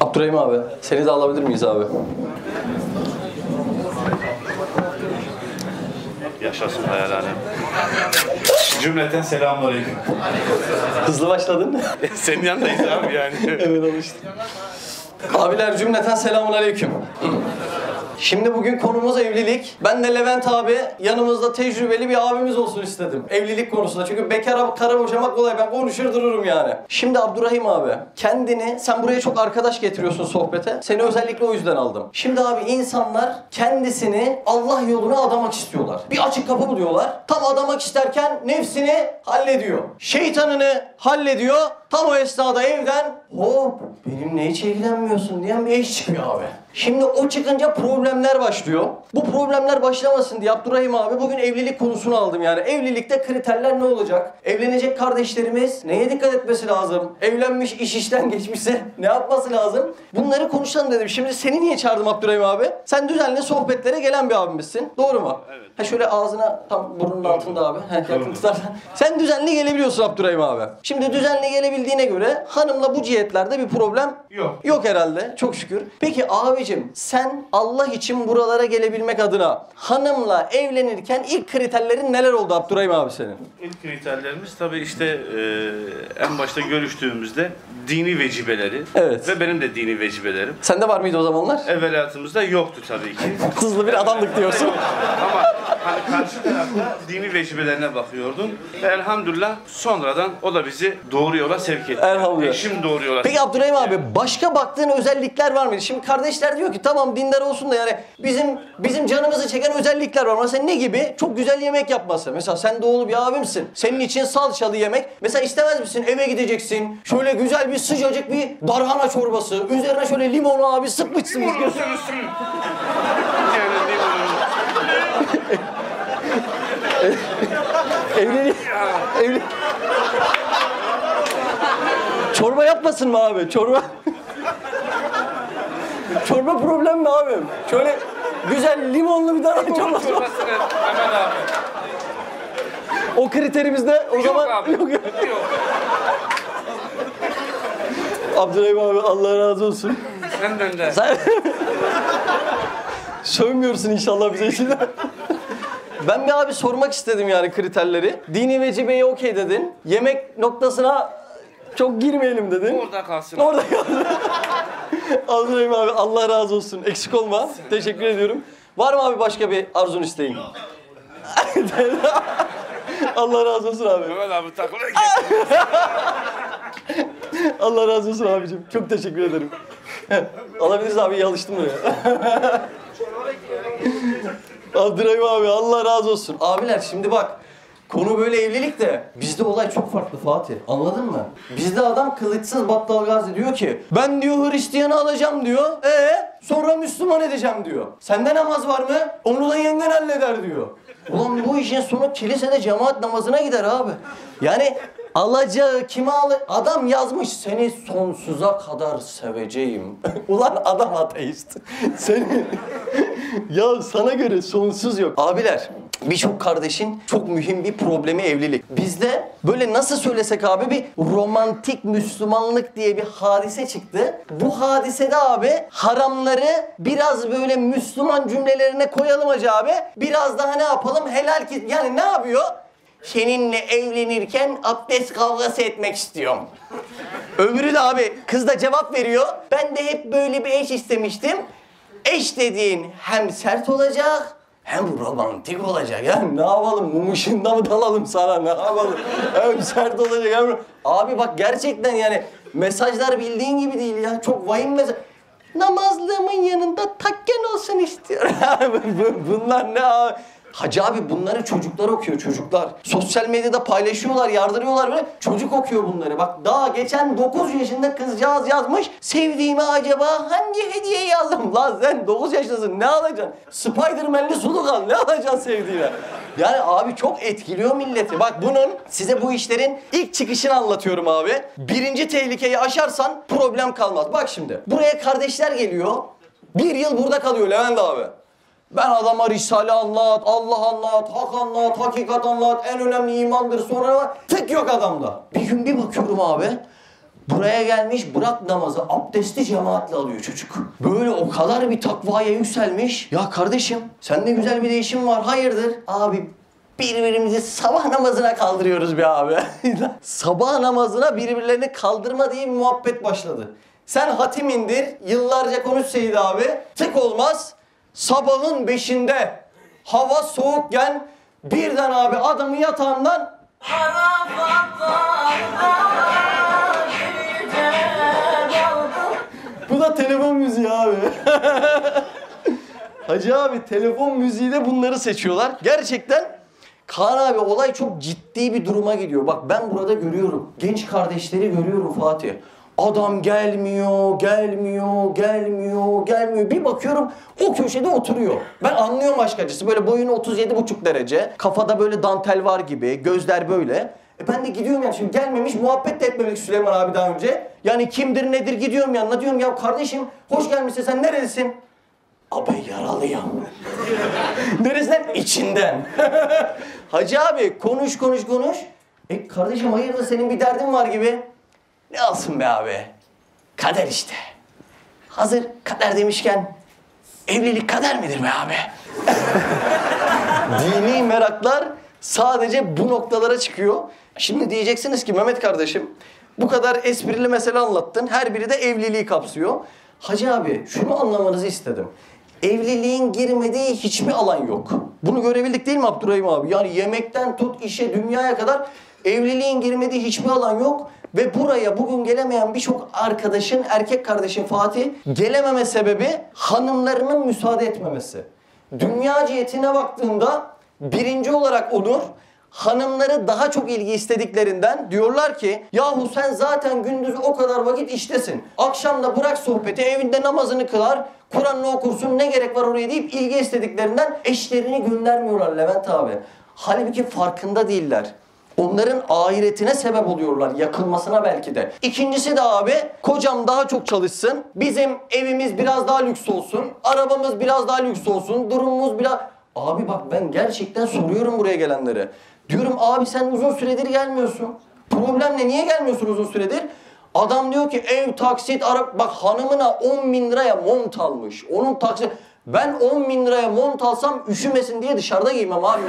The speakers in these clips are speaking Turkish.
Abdurrahim abi, seni de alabilir miyiz abi? Yaşasın hayal alem. Cümleten selamünaleyküm. Hızlı başladın. Senin yanındayız abi yani. evet alıştım. Abiler cümleten selamun aleyküm. Şimdi bugün konumuz evlilik. Ben de Levent abi yanımızda tecrübeli bir abimiz olsun istedim. Evlilik konusunda. Çünkü bekara kara boşamak kolay. Ben konuşur dururum yani. Şimdi Abdurrahim abi kendini sen buraya çok arkadaş getiriyorsun sohbete. Seni özellikle o yüzden aldım. Şimdi abi insanlar kendisini Allah yoluna adamak istiyorlar. Bir açık kapı buluyorlar. Tam adamak isterken nefsini hallediyor. Şeytanını hallediyor. Tam o esnada evden hop benimle hiç ilgilenmiyorsun diyen bir eş çıkıyor abi. Şimdi o çıkınca problemler başlıyor. Bu problemler başlamasın diye Abdurrahim abi bugün evlilik konusunu aldım yani. Evlilikte kriterler ne olacak? Evlenecek kardeşlerimiz neye dikkat etmesi lazım? Evlenmiş iş işten geçmişse ne yapması lazım? Bunları konuşalım dedim. Şimdi seni niye çağırdım Abdurrahim abi? Sen düzenli sohbetlere gelen bir abimizsin. Doğru mu? Evet. Ha şöyle ağzına tam burnunun altında abi. Ha, yakın tutarsan. Sen düzenli gelebiliyorsun Abdurrahim abi. Şimdi düzenli gelebildiğine göre hanımla bu cihetlerde bir problem Yok. Yok herhalde. Çok şükür. Peki abicim sen Allah için buralara gelebilmek adına hanımla evlenirken ilk kriterlerin neler oldu Abdurrahim abi senin? İlk kriterlerimiz tabii işte e, en başta görüştüğümüzde dini vecibeleri Evet. ve benim de dini vecibelerim. Sende var mıydı o zamanlar? Evveliyatımızda yoktu tabii ki. Hızlı bir adamlık diyorsun. Ama hani karşı tarafta dini vecibelerine bakıyordum. Ve elhamdülillah sonradan o da bizi doğru yola sevk etti. Elhamdülillah. Eşim doğru yola Peki Abdurrahim abi başka baktığın özellikler var mıydı? Şimdi kardeşler diyor ki tamam dindar olsun da yani bizim bizim canımızı çeken özellikler var. Mesela ne gibi? Çok güzel yemek yapması. Mesela sen doğulu bir abimsin. Senin için salçalı yemek. Mesela istemez misin? Eve gideceksin. Şöyle güzel bir sıcacık bir darhana çorbası. Üzerine şöyle limonu abi sıkmışsın. Limonlu sürüsün. Yani limonlu. Evlilik. Evlilik. Çorba yapmasın mı abi? Çorba. Çorba problem mi abi? Şöyle güzel limonlu bir tane çorba. Mehmet abi. O kriterimizde o zaman abi. yok. Yok. Abdurrahim abi Allah razı olsun. Senden de. Sen sövmüyorsun inşallah bize şimdi. Ben bir abi sormak istedim yani kriterleri. Dini vecibeyi okey dedin. Yemek noktasına çok girmeyelim dedin. Orada kalsın. Orada kaldı. Abdurrahim abi Allah razı olsun. Eksik olma. Teşekkür ediyorum. Var mı abi başka bir arzun isteğin? Allah razı olsun abi. Mehmet abi takıla. Allah razı olsun abicim. Çok teşekkür ederim. Alabiliriz abi iyi alıştım buraya. Abdurrahim abi Allah razı olsun. Abiler şimdi bak konu böyle evlilik de bizde olay çok farklı Fatih. Anladın mı? Bizde adam kılıçsız battal gazi diyor ki ben diyor Hristiyanı alacağım diyor. E sonra Müslüman edeceğim diyor. Sende namaz var mı? Onu da yengen halleder diyor. Ulan bu işin sonu kilisede cemaat namazına gider abi. Yani alacağı kime al adam yazmış seni sonsuza kadar seveceğim. Ulan adam ateist. Seni ya sana göre sonsuz yok. Abiler birçok kardeşin çok mühim bir problemi evlilik. Bizde böyle nasıl söylesek abi bir romantik Müslümanlık diye bir hadise çıktı. Bu hadisede abi haramları biraz böyle Müslüman cümlelerine koyalım acaba abi. Biraz daha ne yapalım helal ki yani ne yapıyor? Seninle evlenirken abdest kavgası etmek istiyorum. Öbürü de abi kız da cevap veriyor. Ben de hep böyle bir eş istemiştim. Eş dediğin hem sert olacak hem romantik olacak ya. Ne yapalım mum mı dalalım sana ne yapalım? Hem sert olacak hem... Abi bak gerçekten yani mesajlar bildiğin gibi değil ya. Çok vahim mesaj. Namazlığımın yanında takken olsun istiyorum. Bu- Bunlar ne abi? Hacı abi bunları çocuklar okuyor çocuklar. Sosyal medyada paylaşıyorlar, yardırıyorlar böyle. Çocuk okuyor bunları. Bak daha geçen 9 yaşında kızcağız yazmış. Sevdiğime acaba hangi hediye yazdım? Lan sen 9 yaşındasın ne alacaksın? Spiderman'li suluk al ne alacaksın sevdiğine? Yani abi çok etkiliyor milleti. Bak bunun size bu işlerin ilk çıkışını anlatıyorum abi. Birinci tehlikeyi aşarsan problem kalmaz. Bak şimdi buraya kardeşler geliyor. Bir yıl burada kalıyor Levent abi. Ben adama Risale anlat, Allah anlat, hak anlat, hakikat anlat, en önemli imandır sonra tık yok adamda. Bir gün bir bakıyorum abi, Buraya gelmiş bırak namazı abdesti cemaatle alıyor çocuk. Böyle o kadar bir takvaya yükselmiş. Ya kardeşim sende güzel bir değişim var hayırdır? Abi birbirimizi sabah namazına kaldırıyoruz be abi. sabah namazına birbirlerini kaldırma diye bir muhabbet başladı. Sen hatim indir, yıllarca konuş Seyit abi. Tık olmaz. Sabahın beşinde hava soğukken birden abi adamı yatağından Bu da telefon müziği abi. Hacı abi telefon müziği de bunları seçiyorlar. Gerçekten Kaan abi olay çok ciddi bir duruma gidiyor. Bak ben burada görüyorum. Genç kardeşleri görüyorum Fatih. Adam gelmiyor, gelmiyor, gelmiyor, gelmiyor. Bir bakıyorum o köşede oturuyor. Ben anlıyorum aşk acısı. Böyle boyunu 37,5 derece. Kafada böyle dantel var gibi. Gözler böyle. E ben de gidiyorum yani şimdi gelmemiş muhabbet de etmemek Süleyman abi daha önce. Yani kimdir nedir gidiyorum yanına diyorum ya kardeşim hoş gelmişsin sen nerelisin? Abi yaralıyım. Neresinden? İçinden. Hacı abi konuş konuş konuş. E kardeşim hayırdır senin bir derdin var gibi. Ne olsun be abi? Kader işte. Hazır kader demişken evlilik kader midir be abi? Dini meraklar sadece bu noktalara çıkıyor. Şimdi diyeceksiniz ki Mehmet kardeşim bu kadar esprili mesele anlattın. Her biri de evliliği kapsıyor. Hacı abi şunu anlamanızı istedim. Evliliğin girmediği hiçbir alan yok. Bunu görebildik değil mi Abdurrahim abi? Yani yemekten tut işe dünyaya kadar evliliğin girmediği hiçbir alan yok. Ve buraya bugün gelemeyen birçok arkadaşın, erkek kardeşin Fatih gelememe sebebi hanımlarının müsaade etmemesi. Dünya cihetine baktığında birinci olarak Onur hanımları daha çok ilgi istediklerinden diyorlar ki yahu sen zaten gündüz o kadar vakit iştesin. Akşam da bırak sohbeti evinde namazını kılar Kur'an'ını okursun ne gerek var oraya deyip ilgi istediklerinden eşlerini göndermiyorlar Levent abi. Halbuki farkında değiller. Onların ahiretine sebep oluyorlar, yakılmasına belki de. İkincisi de abi, kocam daha çok çalışsın, bizim evimiz biraz daha lüks olsun, arabamız biraz daha lüks olsun, durumumuz biraz... Abi bak ben gerçekten soruyorum buraya gelenlere. Diyorum abi sen uzun süredir gelmiyorsun. Problem ne? Niye gelmiyorsun uzun süredir? Adam diyor ki ev taksit ara bak hanımına 10 bin liraya mont almış. Onun taksit ben 10 bin liraya mont alsam üşümesin diye dışarıda giymem abi.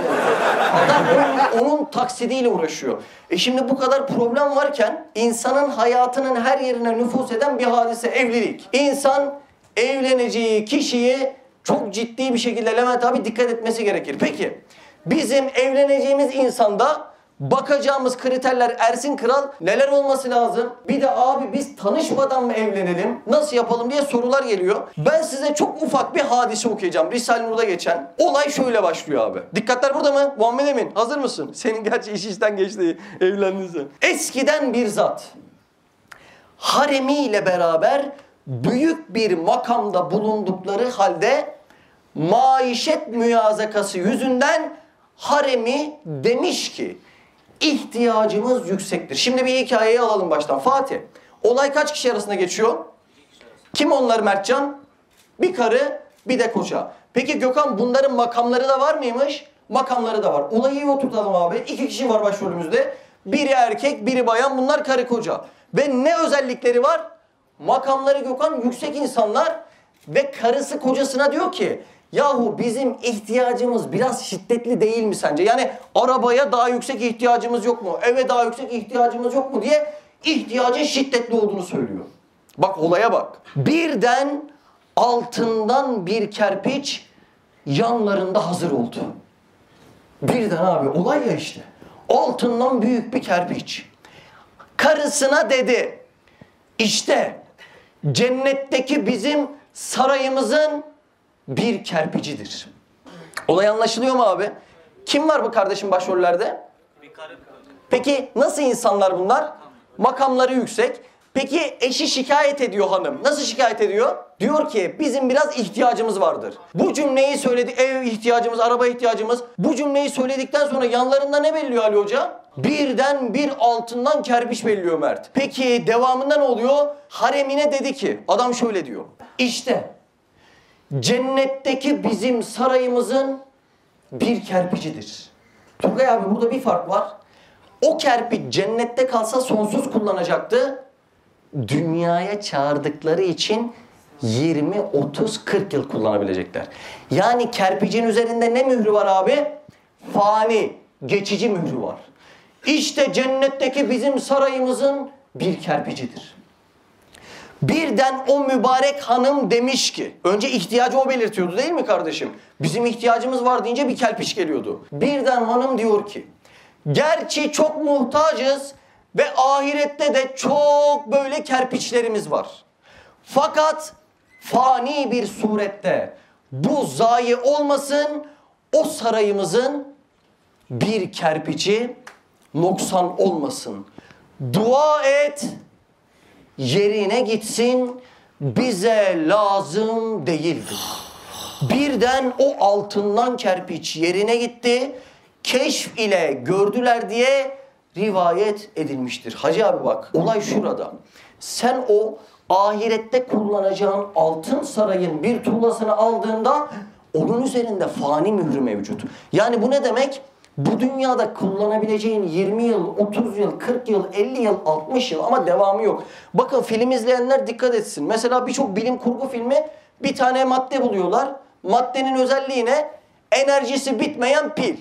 Adam onun, onun taksidiyle uğraşıyor. E şimdi bu kadar problem varken insanın hayatının her yerine nüfus eden bir hadise evlilik. İnsan evleneceği kişiyi çok ciddi bir şekilde Levent abi dikkat etmesi gerekir. Peki bizim evleneceğimiz insanda bakacağımız kriterler Ersin Kral neler olması lazım? Bir de abi biz tanışmadan mı evlenelim? Nasıl yapalım diye sorular geliyor. Ben size çok ufak bir hadise okuyacağım. Risale Nur'da geçen. Olay şöyle başlıyor abi. Dikkatler burada mı? Muhammed Emin hazır mısın? Senin gerçi iş işten geçti. Evlendin. Eskiden bir zat haremiyle beraber büyük bir makamda bulundukları halde maişet müyazakası yüzünden haremi demiş ki ihtiyacımız yüksektir. Şimdi bir hikayeyi alalım baştan. Fatih, olay kaç kişi arasında geçiyor? Kim onlar Mertcan? Bir karı, bir de koca. Peki Gökhan bunların makamları da var mıymış? Makamları da var. Olayı iyi oturtalım abi. İki kişi var başrolümüzde. Biri erkek, biri bayan. Bunlar karı koca. Ve ne özellikleri var? Makamları Gökhan yüksek insanlar ve karısı kocasına diyor ki Yahu bizim ihtiyacımız biraz şiddetli değil mi sence? Yani arabaya daha yüksek ihtiyacımız yok mu? Eve daha yüksek ihtiyacımız yok mu diye ihtiyacın şiddetli olduğunu söylüyor. Bak olaya bak. Birden altından bir kerpiç yanlarında hazır oldu. Birden abi olay ya işte. Altından büyük bir kerpiç. Karısına dedi. İşte cennetteki bizim sarayımızın bir kerpicidir. Olay anlaşılıyor mu abi? Kim var bu kardeşim başrollerde? Peki nasıl insanlar bunlar? Makamları yüksek. Peki eşi şikayet ediyor hanım. Nasıl şikayet ediyor? Diyor ki bizim biraz ihtiyacımız vardır. Bu cümleyi söyledi ev ihtiyacımız, araba ihtiyacımız. Bu cümleyi söyledikten sonra yanlarında ne belliyor Ali Hoca? Birden bir altından kerpiç belliyor Mert. Peki devamında ne oluyor? Haremine dedi ki adam şöyle diyor. İşte cennetteki bizim sarayımızın bir kerpicidir. Turgay abi burada bir fark var. O kerpiç cennette kalsa sonsuz kullanacaktı. dünyaya çağırdıkları için 20, 30, 40 yıl kullanabilecekler. Yani kerpicin üzerinde ne mührü var abi? Fani, geçici mührü var. İşte cennetteki bizim sarayımızın bir kerpicidir. Birden o mübarek hanım demiş ki, önce ihtiyacı o belirtiyordu değil mi kardeşim? Bizim ihtiyacımız var deyince bir kerpiç geliyordu. Birden hanım diyor ki, gerçi çok muhtacız ve ahirette de çok böyle kerpiçlerimiz var. Fakat fani bir surette bu zayi olmasın, o sarayımızın bir kerpiçi noksan olmasın. Dua et, yerine gitsin bize lazım değildir. Birden o altından kerpiç yerine gitti. Keşf ile gördüler diye rivayet edilmiştir. Hacı abi bak olay şurada. Sen o ahirette kullanacağın altın sarayın bir tuğlasını aldığında onun üzerinde fani mührü mevcut. Yani bu ne demek? Bu dünyada kullanabileceğin 20 yıl, 30 yıl, 40 yıl, 50 yıl, 60 yıl ama devamı yok. Bakın film izleyenler dikkat etsin. Mesela birçok bilim kurgu filmi bir tane madde buluyorlar. Maddenin özelliği ne? Enerjisi bitmeyen pil.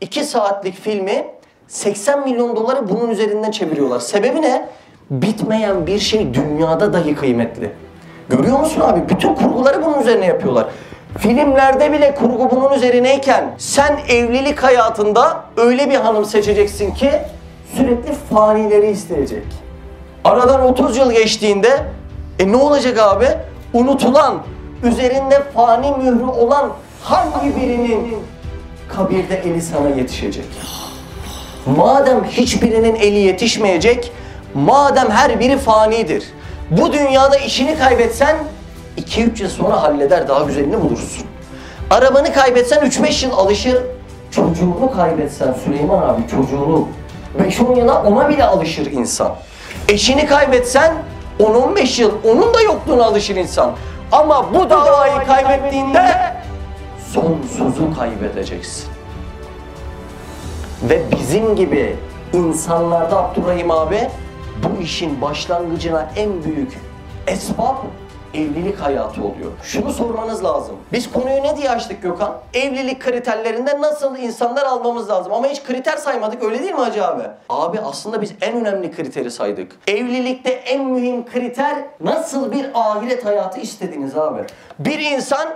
2 saatlik filmi 80 milyon doları bunun üzerinden çeviriyorlar. Sebebi ne? Bitmeyen bir şey dünyada dahi kıymetli. Görüyor musun abi? Bütün kurguları bunun üzerine yapıyorlar. Filmlerde bile kurgu bunun üzerineyken sen evlilik hayatında öyle bir hanım seçeceksin ki sürekli fanileri isteyecek. Aradan 30 yıl geçtiğinde e ne olacak abi? Unutulan, üzerinde fani mührü olan hangi birinin kabirde eli sana yetişecek? Madem hiçbirinin eli yetişmeyecek, madem her biri fanidir. Bu dünyada işini kaybetsen 2-3 yıl sonra halleder daha güzelini bulursun. Arabanı kaybetsen 3-5 yıl alışır. Çocuğunu kaybetsen Süleyman abi çocuğunu 5-10 yıla ona bile alışır insan. Eşini kaybetsen 10-15 yıl onun da yokluğuna alışır insan. Ama bu davayı kaybettiğinde sonsuzu kaybedeceksin. Ve bizim gibi insanlarda Abdurrahim abi bu işin başlangıcına en büyük esbab evlilik hayatı oluyor. Şunu sormanız lazım. Biz konuyu ne diye açtık Gökhan? Evlilik kriterlerinde nasıl insanlar almamız lazım. Ama hiç kriter saymadık öyle değil mi Hacı abi? Abi aslında biz en önemli kriteri saydık. Evlilikte en mühim kriter nasıl bir ahiret hayatı istediniz abi. Bir insan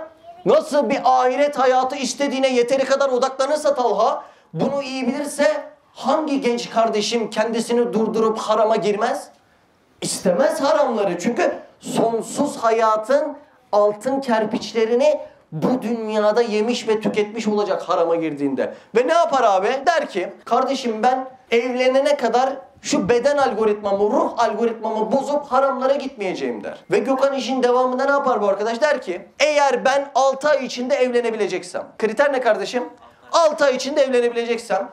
nasıl bir ahiret hayatı istediğine yeteri kadar odaklanırsa Talha bunu iyi bilirse hangi genç kardeşim kendisini durdurup harama girmez? İstemez haramları çünkü sonsuz hayatın altın kerpiçlerini bu dünyada yemiş ve tüketmiş olacak harama girdiğinde. Ve ne yapar abi? Der ki kardeşim ben evlenene kadar şu beden algoritmamı, ruh algoritmamı bozup haramlara gitmeyeceğim der. Ve Gökhan işin devamında ne yapar bu arkadaş? Der ki eğer ben 6 ay içinde evlenebileceksem. Kriter ne kardeşim? 6 ay içinde evlenebileceksem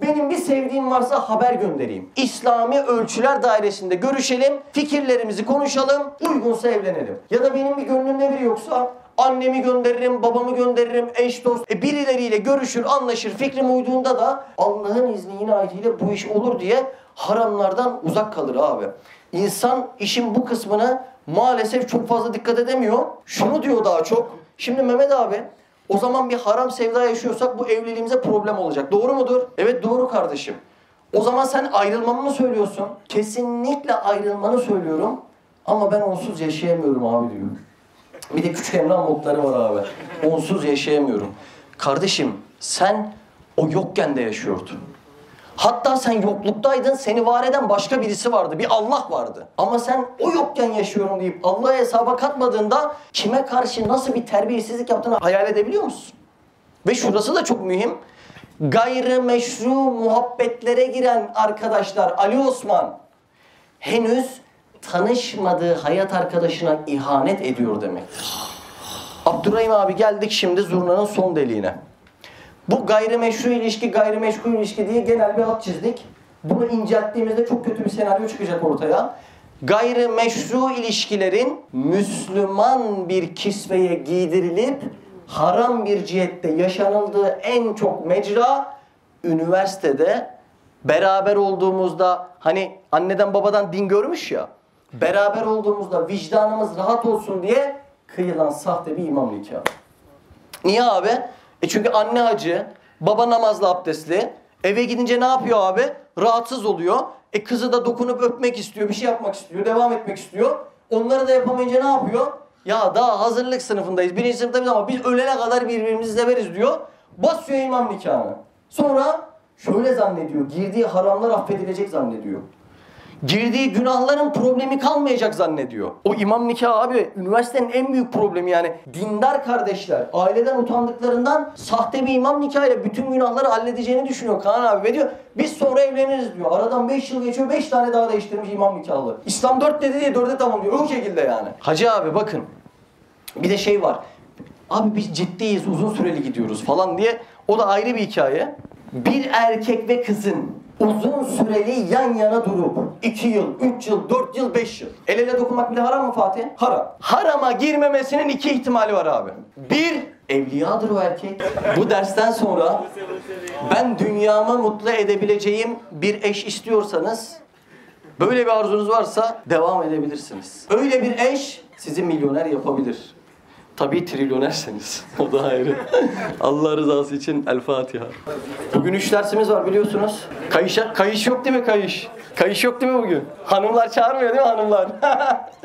benim bir sevdiğim varsa haber göndereyim. İslami ölçüler dairesinde görüşelim, fikirlerimizi konuşalım, uygunsa evlenelim. Ya da benim bir gönlümde biri yoksa annemi gönderirim, babamı gönderirim, eş dost. E birileriyle görüşür, anlaşır, fikrim uyduğunda da Allah'ın izni inayetiyle bu iş olur diye haramlardan uzak kalır abi. İnsan işin bu kısmına maalesef çok fazla dikkat edemiyor. Şunu diyor daha çok. Şimdi Mehmet abi o zaman bir haram sevda yaşıyorsak bu evliliğimize problem olacak. Doğru mudur? Evet doğru kardeşim. O zaman sen ayrılmamı mı söylüyorsun? Kesinlikle ayrılmanı söylüyorum. Ama ben onsuz yaşayamıyorum abi diyor. Bir de küçük Emrah modları var abi. Onsuz yaşayamıyorum. Kardeşim sen o yokken de yaşıyordun. Hatta sen yokluktaydın, seni var eden başka birisi vardı. Bir Allah vardı. Ama sen o yokken yaşıyorum deyip Allah'a hesaba katmadığında kime karşı nasıl bir terbiyesizlik yaptığını hayal edebiliyor musun? Ve şurası da çok mühim. Gayrimeşru muhabbetlere giren arkadaşlar Ali Osman henüz tanışmadığı hayat arkadaşına ihanet ediyor demektir. Abdurrahim abi geldik şimdi zurnanın son deliğine. Bu gayrimeşru ilişki, gayrimeşru ilişki diye genel bir hat çizdik. Bunu incelttiğimizde çok kötü bir senaryo çıkacak ortaya. Gayrimeşru ilişkilerin Müslüman bir kisveye giydirilip haram bir cihette yaşanıldığı en çok mecra üniversitede beraber olduğumuzda hani anneden babadan din görmüş ya beraber olduğumuzda vicdanımız rahat olsun diye kıyılan sahte bir imam nikahı. Niye abi? E çünkü anne acı, baba namazlı abdestli. Eve gidince ne yapıyor abi? Rahatsız oluyor. E kızı da dokunup öpmek istiyor, bir şey yapmak istiyor, devam etmek istiyor. Onları da yapamayınca ne yapıyor? Ya daha hazırlık sınıfındayız, birinci sınıftayız ama biz ölene kadar birbirimizi severiz diyor. Basıyor imam nikahını. Sonra şöyle zannediyor, girdiği haramlar affedilecek zannediyor. Girdiği günahların problemi kalmayacak zannediyor. O imam nikahı abi üniversitenin en büyük problemi yani. Dindar kardeşler aileden utandıklarından sahte bir imam nikahıyla bütün günahları halledeceğini düşünüyor Kaan abi ve diyor biz sonra evleniriz diyor. Aradan 5 yıl geçiyor 5 tane daha değiştirmiş imam nikahlı. İslam 4 dedi diye 4'e tamam diyor. O şekilde yani. Hacı abi bakın bir de şey var. Abi biz ciddiyiz, uzun süreli gidiyoruz falan diye. O da ayrı bir hikaye. Bir erkek ve kızın uzun süreli yan yana durup 2 yıl, 3 yıl, 4 yıl, 5 yıl. El ele dokunmak bile haram mı Fatih? Haram. Harama girmemesinin iki ihtimali var abi. Bir, evliyadır o erkek. Bu dersten sonra ben dünyamı mutlu edebileceğim bir eş istiyorsanız Böyle bir arzunuz varsa devam edebilirsiniz. Öyle bir eş sizi milyoner yapabilir. Tabii trilyonerseniz. O da ayrı. Allah rızası için El Fatiha. Bugün üç dersimiz var biliyorsunuz. Kayış, kayış yok değil mi kayış? Kayış yok değil mi bugün? Hanımlar çağırmıyor değil mi hanımlar?